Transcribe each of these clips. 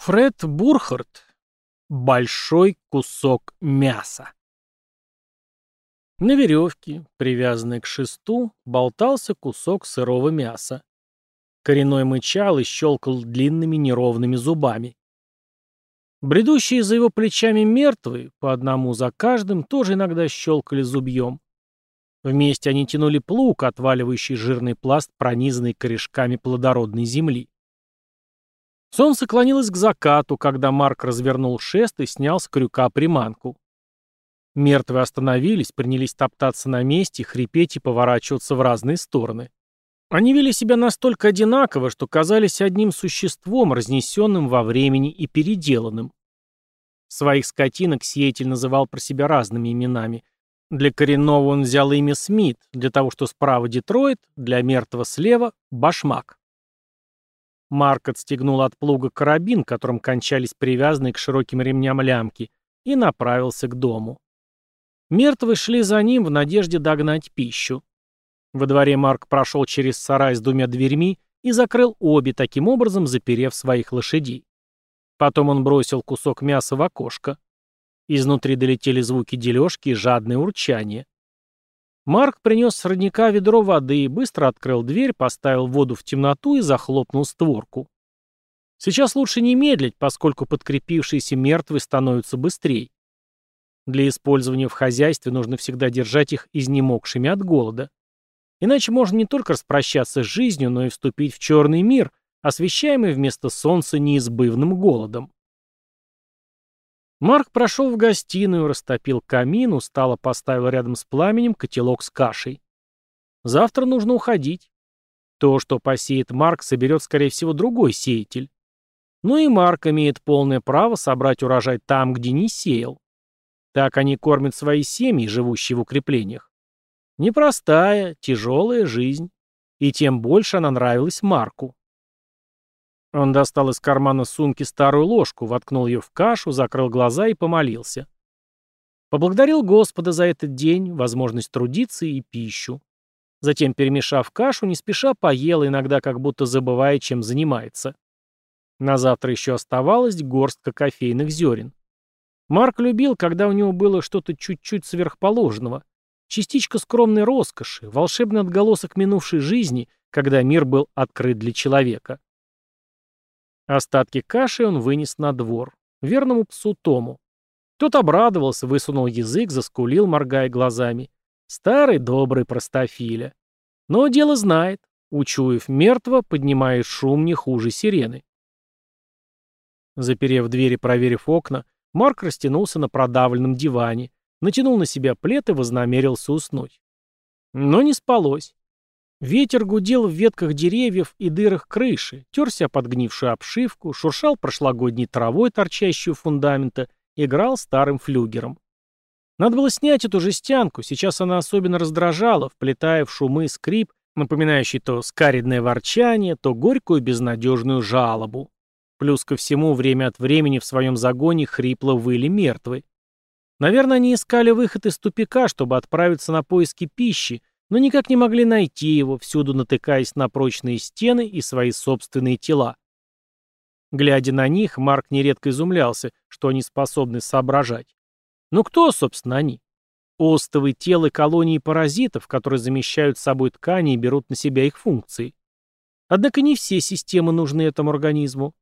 Фред Бурхард. Большой кусок мяса. На веревке, привязанной к шесту, болтался кусок сырого мяса. Коренной мычал и щелкал длинными неровными зубами. Бредущие за его плечами мертвые, по одному за каждым, тоже иногда щелкали зубьем. Вместе они тянули плуг, отваливающий жирный пласт, пронизанный корешками плодородной земли. Солнце клонилось к закату, когда Марк развернул шест и снял с крюка приманку. Мертвые остановились, принялись топтаться на месте, хрипеть и поворачиваться в разные стороны. Они вели себя настолько одинаково, что казались одним существом, разнесенным во времени и переделанным. Своих скотинок Сиэтель называл про себя разными именами. Для коренного он взял имя Смит, для того, что справа Детройт, для мертвого слева — Башмак. Марк отстегнул от плуга карабин, которым кончались привязанные к широким ремням лямки, и направился к дому. Мертвые шли за ним в надежде догнать пищу. Во дворе Марк прошел через сарай с двумя дверьми и закрыл обе, таким образом заперев своих лошадей. Потом он бросил кусок мяса в окошко. Изнутри долетели звуки дележки и жадное урчание. Марк принес с родника ведро воды, быстро открыл дверь, поставил воду в темноту и захлопнул створку. Сейчас лучше не медлить, поскольку подкрепившиеся мертвые становятся быстрее. Для использования в хозяйстве нужно всегда держать их изнемогшими от голода. Иначе можно не только распрощаться с жизнью, но и вступить в черный мир, освещаемый вместо солнца неизбывным голодом. Марк прошел в гостиную, растопил камин, устало поставил рядом с пламенем котелок с кашей. Завтра нужно уходить. То, что посеет Марк, соберет, скорее всего, другой сеятель. Ну и Марк имеет полное право собрать урожай там, где не сеял. Так они кормят свои семьи, живущие в укреплениях. Непростая, тяжелая жизнь. И тем больше она нравилась Марку. Он достал из кармана сумки старую ложку, воткнул ее в кашу, закрыл глаза и помолился. Поблагодарил Господа за этот день, возможность трудиться и пищу. Затем, перемешав кашу, не спеша поел, иногда как будто забывая, чем занимается. На завтра еще оставалась горстка кофейных зерен. Марк любил, когда у него было что-то чуть-чуть сверхположенного. Частичка скромной роскоши, волшебный отголосок минувшей жизни, когда мир был открыт для человека. Остатки каши он вынес на двор, верному псу Тому. Тот обрадовался, высунул язык, заскулил, моргая глазами. Старый добрый простофиля. Но дело знает. Учуяв мертво, поднимает шум не хуже сирены. Заперев дверь и проверив окна, Марк растянулся на продавленном диване, натянул на себя плед и вознамерился уснуть. Но не спалось. Ветер гудел в ветках деревьев и дырах крыши, терся подгнившую обшивку, шуршал прошлогодней травой, торчащую у фундамента, играл старым флюгером. Надо было снять эту жестянку, сейчас она особенно раздражала, вплетая в шумы скрип, напоминающий то скаридное ворчание, то горькую безнадежную жалобу. Плюс ко всему, время от времени в своем загоне хрипло выли мертвые. Наверное, они искали выход из тупика, чтобы отправиться на поиски пищи, но никак не могли найти его, всюду натыкаясь на прочные стены и свои собственные тела. Глядя на них, Марк нередко изумлялся, что они способны соображать. Ну кто, собственно, они? Остовы тел и колонии паразитов, которые замещают собой ткани и берут на себя их функции. Однако не все системы нужны этому организму.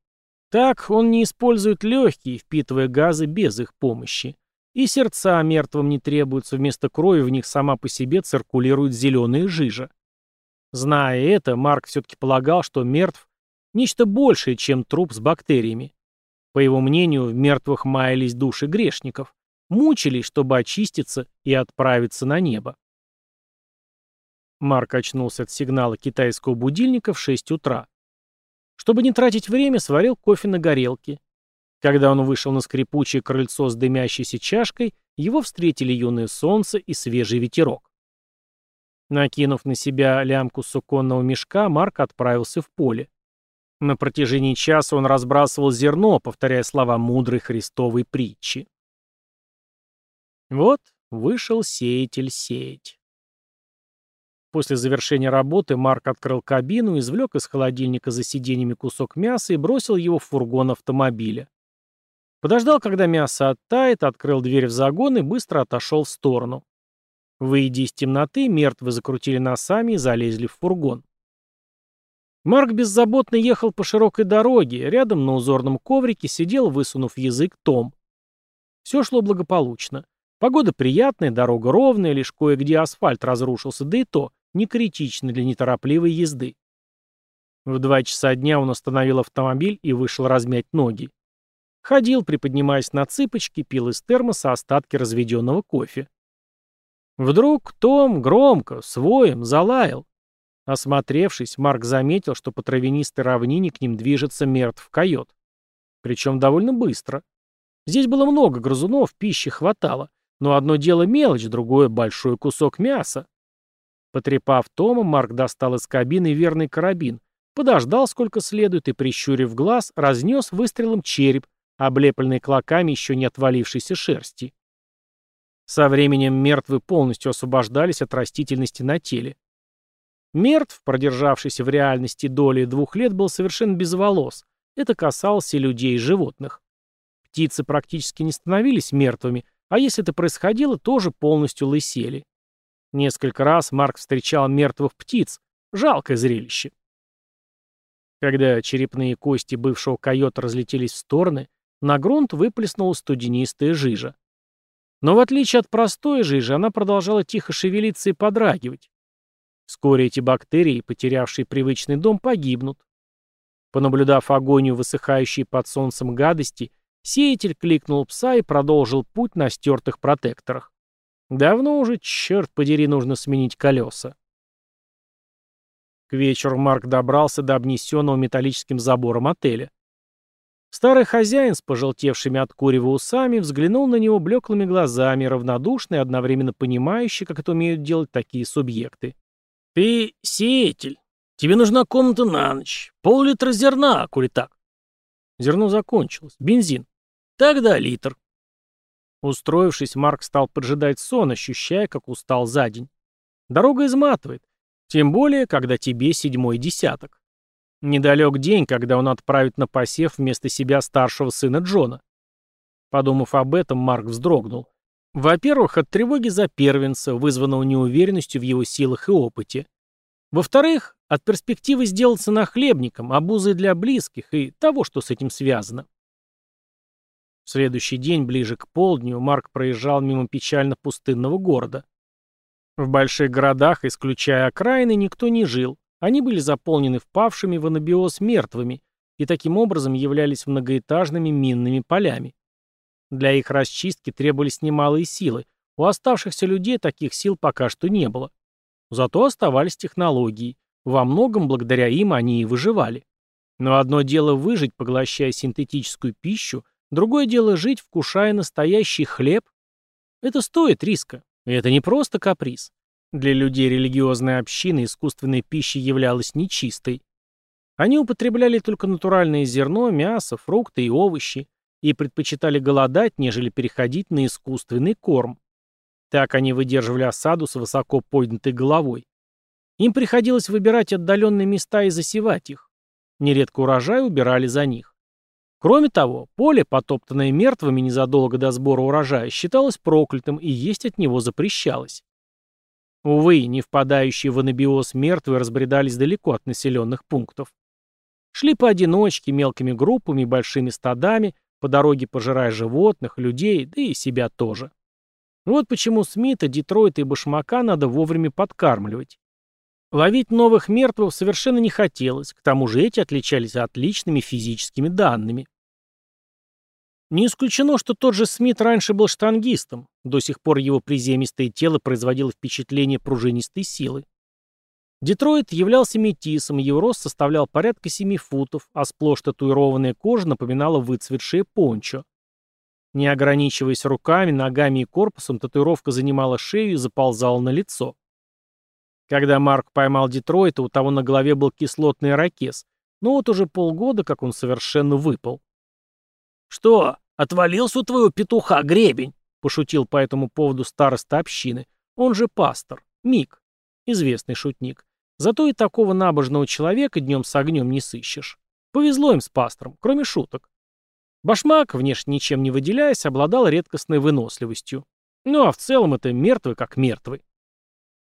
Так он не использует легкие, впитывая газы без их помощи. И сердца мертвым не требуются, вместо крови в них сама по себе циркулирует зеленая жижа. Зная это, Марк все-таки полагал, что мертв – нечто большее, чем труп с бактериями. По его мнению, в мертвых маялись души грешников, мучились, чтобы очиститься и отправиться на небо. Марк очнулся от сигнала китайского будильника в 6 утра. Чтобы не тратить время, сварил кофе на горелке, когда он вышел на скрипучее крыльцо с дымящейся чашкой, его встретили юное солнце и свежий ветерок. Накинув на себя лямку суконного мешка, Марк отправился в поле. На протяжении часа он разбрасывал зерно, повторяя слова мудрой христовой притчи. Вот вышел сеятель сеять. После завершения работы Марк открыл кабину, извлек из холодильника за сиденьями кусок мяса и бросил его в фургон автомобиля. Подождал, когда мясо оттает, открыл дверь в загон и быстро отошел в сторону. Выйдя из темноты, мертвые закрутили носами и залезли в фургон. Марк беззаботно ехал по широкой дороге, рядом на узорном коврике сидел, высунув язык, Том. Все шло благополучно. Погода приятная, дорога ровная, лишь кое-где асфальт разрушился, да и то не критично для неторопливой езды. В два часа дня он остановил автомобиль и вышел размять ноги. Ходил, приподнимаясь на цыпочки, пил из термоса остатки разведенного кофе. Вдруг Том громко, своем, залаял. Осмотревшись, Марк заметил, что по травянистой равнине к ним движется мертв койот. Причем довольно быстро. Здесь было много грызунов, пищи хватало. Но одно дело мелочь, другое — большой кусок мяса. Потрепав Тома, Марк достал из кабины верный карабин, подождал сколько следует и, прищурив глаз, разнес выстрелом череп, облепленный клоками еще не отвалившейся шерсти. Со временем мертвы полностью освобождались от растительности на теле. Мертв, продержавшийся в реальности доли двух лет, был совершенно без волос. Это касалось и людей, и животных. Птицы практически не становились мертвыми, а если это происходило, тоже полностью лысели. Несколько раз Марк встречал мертвых птиц. Жалкое зрелище. Когда черепные кости бывшего койота разлетелись в стороны, на грунт выплеснула студенистая жижа. Но в отличие от простой жижи, она продолжала тихо шевелиться и подрагивать. Вскоре эти бактерии, потерявшие привычный дом, погибнут. Понаблюдав агонию высыхающей под солнцем гадости, сеятель кликнул пса и продолжил путь на стертых протекторах. Давно уже, черт подери, нужно сменить колеса. К вечеру Марк добрался до обнесенного металлическим забором отеля. Старый хозяин с пожелтевшими от курева усами взглянул на него блеклыми глазами, равнодушный и одновременно понимающий, как это умеют делать такие субъекты. «Ты сеятель. Тебе нужна комната на ночь. Пол-литра зерна, коли так». Зерно закончилось. Бензин. Тогда литр. Устроившись, Марк стал поджидать сон, ощущая, как устал за день. Дорога изматывает. Тем более, когда тебе седьмой десяток. Недалек день, когда он отправит на посев вместо себя старшего сына Джона. Подумав об этом, Марк вздрогнул. Во-первых, от тревоги за первенца, вызванного неуверенностью в его силах и опыте. Во-вторых, от перспективы сделаться нахлебником, обузой для близких и того, что с этим связано. В следующий день, ближе к полдню, Марк проезжал мимо печально пустынного города. В больших городах, исключая окраины, никто не жил. Они были заполнены впавшими в анабиоз мертвыми и таким образом являлись многоэтажными минными полями. Для их расчистки требовались немалые силы. У оставшихся людей таких сил пока что не было. Зато оставались технологии. Во многом благодаря им они и выживали. Но одно дело выжить, поглощая синтетическую пищу, другое дело жить, вкушая настоящий хлеб. Это стоит риска. И это не просто каприз. Для людей религиозной общины искусственная пища являлась нечистой. Они употребляли только натуральное зерно, мясо, фрукты и овощи и предпочитали голодать, нежели переходить на искусственный корм. Так они выдерживали осаду с высоко поднятой головой. Им приходилось выбирать отдаленные места и засевать их. Нередко урожай убирали за них. Кроме того, поле, потоптанное мертвыми незадолго до сбора урожая, считалось проклятым и есть от него запрещалось. Увы, не впадающие в анабиоз мертвые разбредались далеко от населенных пунктов. Шли поодиночке, мелкими группами большими стадами, по дороге пожирая животных, людей, да и себя тоже. Вот почему Смита, Детройта и Башмака надо вовремя подкармливать. Ловить новых мертвых совершенно не хотелось, к тому же эти отличались отличными физическими данными. Не исключено, что тот же Смит раньше был штангистом, до сих пор его приземистое тело производило впечатление пружинистой силы. Детройт являлся метисом, его рост составлял порядка 7 футов, а сплошь татуированная кожа напоминала выцветшее пончо. Не ограничиваясь руками, ногами и корпусом, татуировка занимала шею и заползала на лицо. Когда Марк поймал Детройта, у того на голове был кислотный ракез, но вот уже полгода, как он совершенно выпал. «Что, «Отвалился у твоего петуха гребень», — пошутил по этому поводу староста общины. Он же пастор, Мик. известный шутник. Зато и такого набожного человека днем с огнем не сыщешь. Повезло им с пастором, кроме шуток. Башмак, внешне ничем не выделяясь, обладал редкостной выносливостью. Ну а в целом это мертвый как мертвый.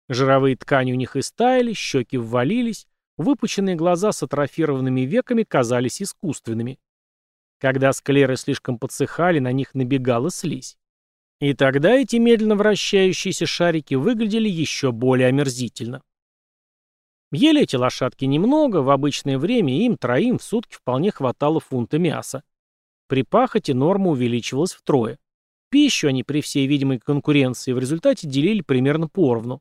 Жировые ткани у них истаяли, щеки ввалились, выпученные глаза с атрофированными веками казались искусственными. Когда склеры слишком подсыхали, на них набегала слизь. И тогда эти медленно вращающиеся шарики выглядели еще более омерзительно. Ели эти лошадки немного, в обычное время им троим в сутки вполне хватало фунта мяса. При пахоте норма увеличивалась втрое. Пищу они при всей видимой конкуренции в результате делили примерно поровну.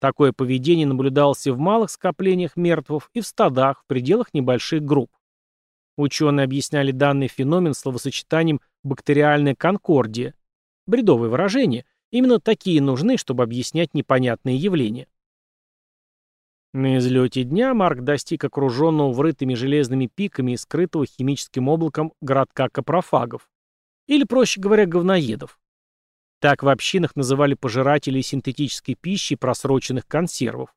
Такое поведение наблюдалось и в малых скоплениях мертвов, и в стадах, в пределах небольших групп. Ученые объясняли данный феномен словосочетанием «бактериальная конкордия». Бредовое выражение. Именно такие нужны, чтобы объяснять непонятные явления. На излете дня Марк достиг окруженного врытыми железными пиками и скрытого химическим облаком городка капрофагов. Или, проще говоря, говноедов. Так в общинах называли пожирателей синтетической пищи просроченных консервов.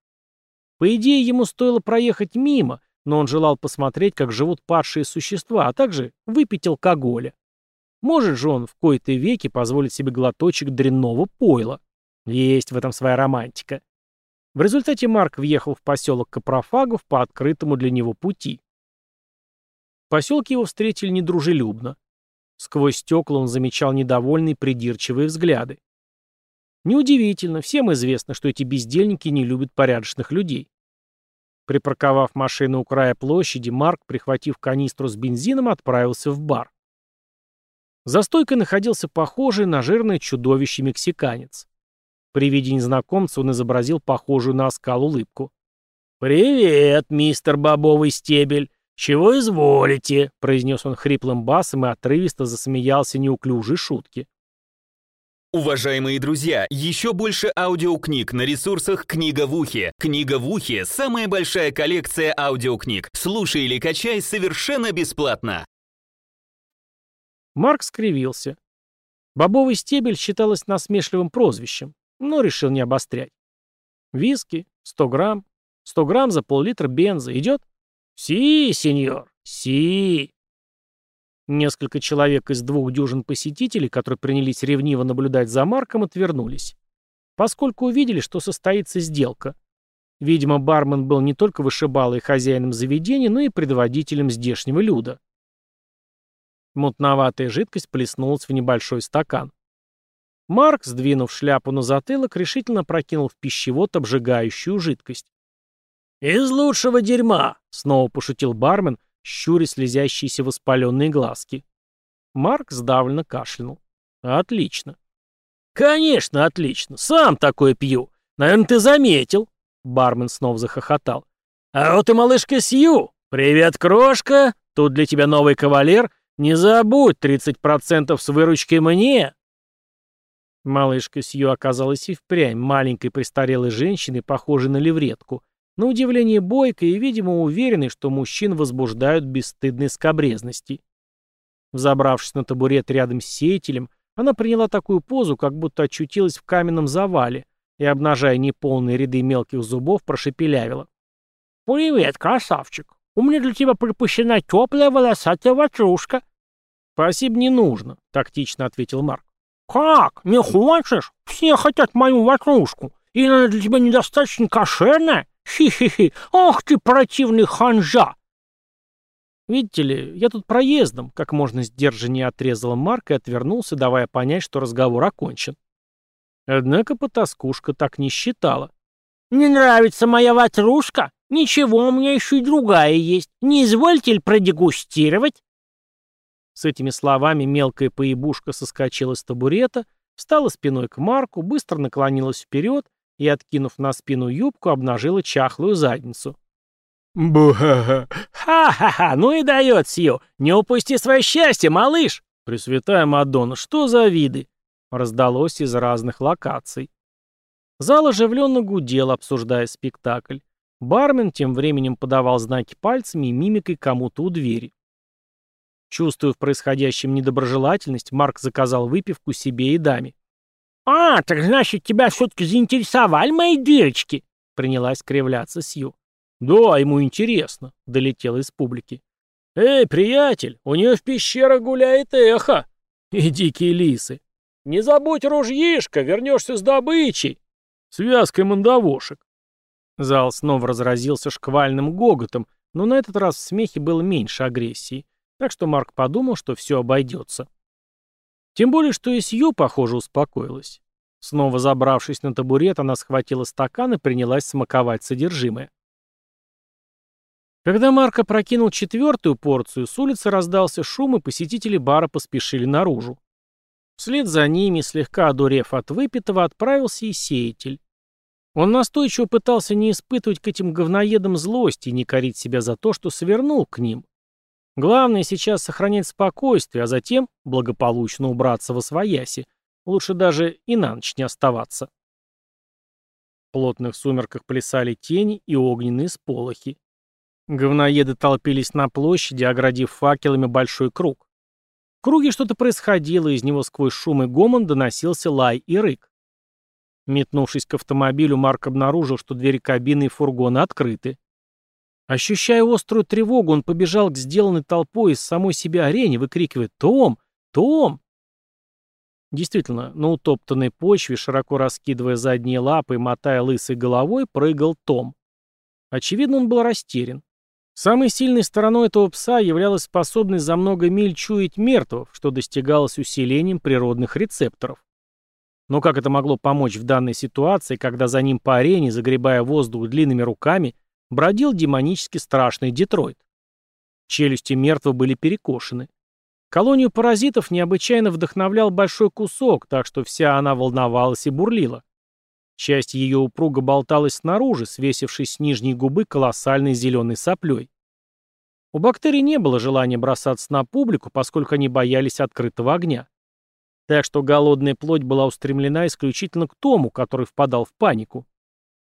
По идее, ему стоило проехать мимо, но он желал посмотреть, как живут падшие существа, а также выпить алкоголя. Может же он в кои-то веки позволить себе глоточек дрянного пойла. Есть в этом своя романтика. В результате Марк въехал в поселок Капрофагов по открытому для него пути. В поселке его встретили недружелюбно. Сквозь стекла он замечал недовольные придирчивые взгляды. Неудивительно, всем известно, что эти бездельники не любят порядочных людей. Припарковав машину у края площади, Марк, прихватив канистру с бензином, отправился в бар. За стойкой находился похожий на жирное чудовище мексиканец. При виде незнакомца он изобразил похожую на оскал улыбку. «Привет, мистер Бобовый стебель! «Чего изволите?» — произнес он хриплым басом и отрывисто засмеялся неуклюжей шутки. Уважаемые друзья, еще больше аудиокниг на ресурсах «Книга в ухе». «Книга в ухе» — самая большая коллекция аудиокниг. Слушай или качай совершенно бесплатно. Марк скривился. Бобовый стебель считалось насмешливым прозвищем, но решил не обострять. Виски, 100 грамм, 100 грамм за пол-литра бенза идет? «Си, сеньор, си!» Несколько человек из двух дюжин посетителей, которые принялись ревниво наблюдать за Марком, отвернулись. Поскольку увидели, что состоится сделка. Видимо, бармен был не только вышибалой хозяином заведения, но и предводителем здешнего люда. Мутноватая жидкость плеснулась в небольшой стакан. Марк, сдвинув шляпу на затылок, решительно прокинул в пищевод обжигающую жидкость. «Из лучшего дерьма!» — снова пошутил бармен, щуря слезящиеся воспаленные глазки. Марк сдавленно кашлянул. «Отлично». «Конечно, отлично. Сам такое пью. Наверное, ты заметил». Бармен снова захохотал. «А вот и малышка Сью. Привет, крошка. Тут для тебя новый кавалер. Не забудь, 30% с выручки мне». Малышка Сью оказалась и впрямь маленькой престарелой женщиной, похожей на левретку, на удивление бойкой и, видимо, уверенной, что мужчин возбуждают бесстыдные скобрезности. Взобравшись на табурет рядом с сеятелем, она приняла такую позу, как будто очутилась в каменном завале, и, обнажая неполные ряды мелких зубов, прошепелявила. «Привет, красавчик! У меня для тебя припущена теплая волосатая ватрушка». «Спасибо, не нужно», — тактично ответил Марк. «Как? Не хочешь? Все хотят мою ватрушку. Или она для тебя недостаточно кошерная? Хи-хи-хи, ах ты противный ханжа!» «Видите ли, я тут проездом», — как можно сдержаннее отрезала Марк и отвернулся, давая понять, что разговор окончен. Однако потаскушка так не считала. «Не нравится моя ватрушка? Ничего, у меня еще и другая есть. Не извольте ли продегустировать?» С этими словами мелкая поебушка соскочила с табурета, встала спиной к Марку, быстро наклонилась вперед и, откинув на спину юбку, обнажила чахлую задницу. «Бу-ха-ха! Ха-ха-ха! Ну и дает Сью! Не упусти свое счастье, малыш!» «Пресвятая Мадонна, что за виды?» раздалось из разных локаций. Зал оживленно гудел, обсуждая спектакль. Бармен тем временем подавал знаки пальцами и мимикой кому-то у двери. Чувствуя в происходящем недоброжелательность, Марк заказал выпивку себе и даме. «А, так значит, тебя все-таки заинтересовали мои дырочки?» принялась кривляться Сью. «Да, ему интересно», — долетело из публики. «Эй, приятель, у нее в пещерах гуляет эхо!» «И дикие лисы!» «Не забудь ружьишко, вернешься с добычей!» «Связкой мандавошек!» Зал снова разразился шквальным гоготом, но на этот раз в смехе было меньше агрессии, так что Марк подумал, что все обойдется. Тем более, что и Сью, похоже, успокоилась. Снова забравшись на табурет, она схватила стакан и принялась смаковать содержимое. Когда Марко прокинул четвертую порцию, с улицы раздался шум, и посетители бара поспешили наружу. Вслед за ними, слегка одурев от выпитого, отправился и сеятель. Он настойчиво пытался не испытывать к этим говноедам злости и не корить себя за то, что свернул к ним. Главное сейчас сохранять спокойствие, а затем благополучно убраться во свояси. Лучше даже и на ночь не оставаться. В плотных сумерках плясали тени и огненные сполохи. Говноеды толпились на площади, оградив факелами большой круг. В круге что-то происходило, из него сквозь шум и гомон доносился лай и рык. Метнувшись к автомобилю, Марк обнаружил, что двери кабины и фургона открыты. Ощущая острую тревогу, он побежал к сделанной толпой из самой себя арене, выкрикивая «Том! Том!». Действительно, на утоптанной почве, широко раскидывая задние лапы и мотая лысой головой, прыгал Том. Очевидно, он был растерян. Самой сильной стороной этого пса являлась способность за много миль чуять мертвых, что достигалось усилением природных рецепторов. Но как это могло помочь в данной ситуации, когда за ним по арене, загребая воздух длинными руками, бродил демонически страшный Детройт? Челюсти мертвых были перекошены. Колонию паразитов необычайно вдохновлял большой кусок, так что вся она волновалась и бурлила. Часть ее упруга болталась снаружи, свесившись с нижней губы колоссальной зеленой соплей. У бактерий не было желания бросаться на публику, поскольку они боялись открытого огня. Так что голодная плоть была устремлена исключительно к Тому, который впадал в панику.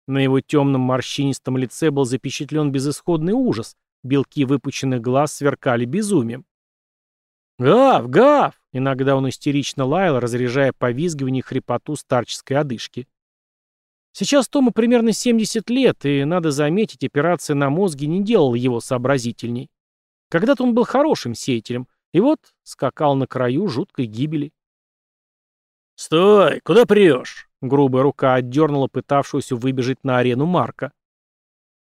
На его темном морщинистом лице был запечатлен безысходный ужас, белки выпученных глаз сверкали безумием. «Гав! Гав!» Иногда он истерично лаял, разряжая повизгивание хрипоту старческой одышки. Сейчас Тому примерно 70 лет, и, надо заметить, операция на мозге не делала его сообразительней. Когда-то он был хорошим сеятелем, и вот скакал на краю жуткой гибели. «Стой! Куда прешь?» Грубая рука отдернула пытавшуюся выбежать на арену Марка.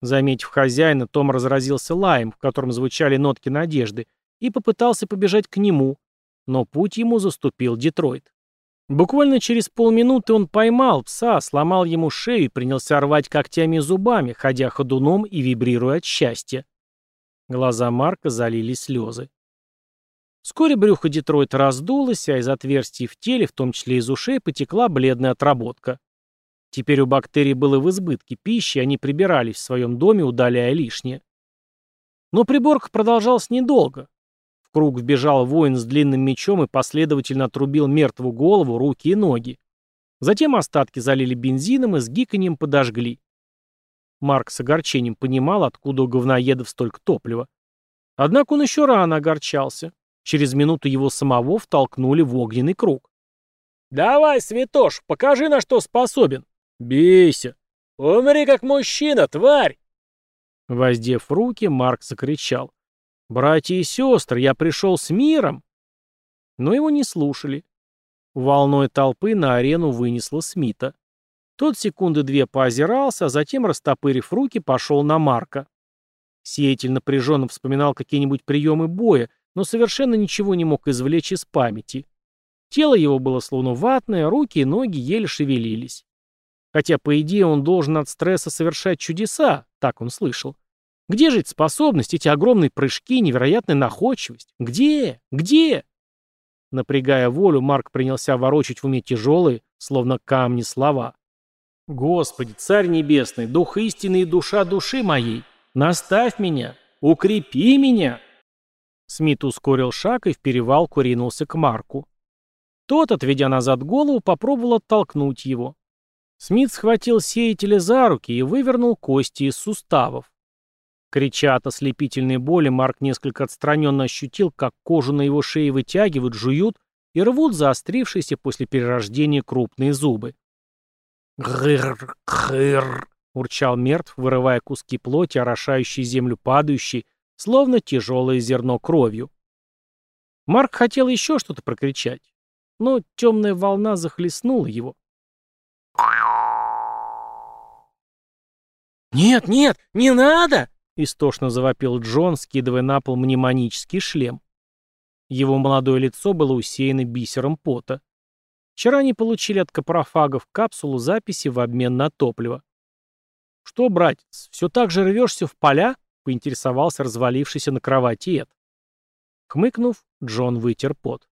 Заметив хозяина, Том разразился лаем, в котором звучали нотки надежды, и попытался побежать к нему, но путь ему заступил Детройт. Буквально через полминуты он поймал пса, сломал ему шею и принялся рвать когтями и зубами, ходя ходуном и вибрируя от счастья. Глаза Марка залили слезы. Вскоре брюхо Детройта раздулось, а из отверстий в теле, в том числе из ушей, потекла бледная отработка. Теперь у бактерий было в избытке пищи, они прибирались в своем доме, удаляя лишнее. Но приборка продолжалась недолго круг вбежал воин с длинным мечом и последовательно отрубил мертвую голову, руки и ноги. Затем остатки залили бензином и с гиканьем подожгли. Марк с огорчением понимал, откуда у говноедов столько топлива. Однако он еще рано огорчался. Через минуту его самого втолкнули в огненный круг. «Давай, святош, покажи, на что способен!» «Бейся!» «Умри, как мужчина, тварь!» Воздев руки, Марк закричал. «Братья и сестры, я пришел с миром!» Но его не слушали. Волной толпы на арену вынесло Смита. Тот секунды две поозирался, а затем, растопырив руки, пошел на Марка. Сеятель напряженно вспоминал какие-нибудь приемы боя, но совершенно ничего не мог извлечь из памяти. Тело его было словно ватное, руки и ноги еле шевелились. Хотя, по идее, он должен от стресса совершать чудеса, так он слышал. Где же эти способности, эти огромные прыжки, невероятная находчивость? Где? Где? Напрягая волю, Марк принялся ворочать в уме тяжелые, словно камни слова. «Господи, Царь Небесный, Дух истины и душа души моей, наставь меня, укрепи меня!» Смит ускорил шаг и в перевалку ринулся к Марку. Тот, отведя назад голову, попробовал оттолкнуть его. Смит схватил сеятеля за руки и вывернул кости из суставов. Крича от ослепительной боли, Марк несколько отстраненно ощутил, как кожу на его шее вытягивают, жуют и рвут заострившиеся после перерождения крупные зубы. «Грррр, грррр!» урчал мертв, вырывая куски плоти, орошающие землю падающей, словно тяжелое зерно кровью. Марк хотел еще что-то прокричать, но темная волна захлестнула его. «Нет, нет, не надо!» — истошно завопил Джон, скидывая на пол мнемонический шлем. Его молодое лицо было усеяно бисером пота. Вчера они получили от капрофагов капсулу записи в обмен на топливо. «Что, братец, все так же рвешься в поля?» — поинтересовался развалившийся на кровати Эд. Хмыкнув, Джон вытер пот.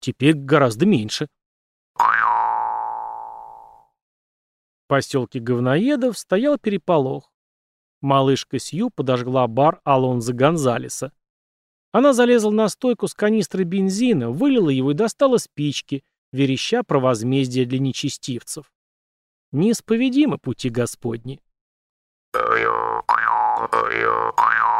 «Теперь гораздо меньше». В поселке говноедов стоял переполох. Малышка Сью подожгла бар Алонзо Гонзалеса. Она залезла на стойку с канистрой бензина, вылила его и достала спички, вереща про возмездие для нечестивцев. Неисповедимы пути Господни. よこよ